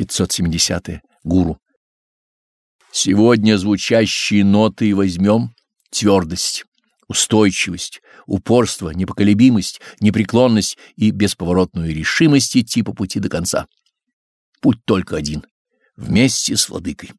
570. -е. Гуру. Сегодня звучащие ноты возьмем твердость, устойчивость, упорство, непоколебимость, непреклонность и бесповоротную решимость идти по пути до конца. Путь только один — вместе с владыкой.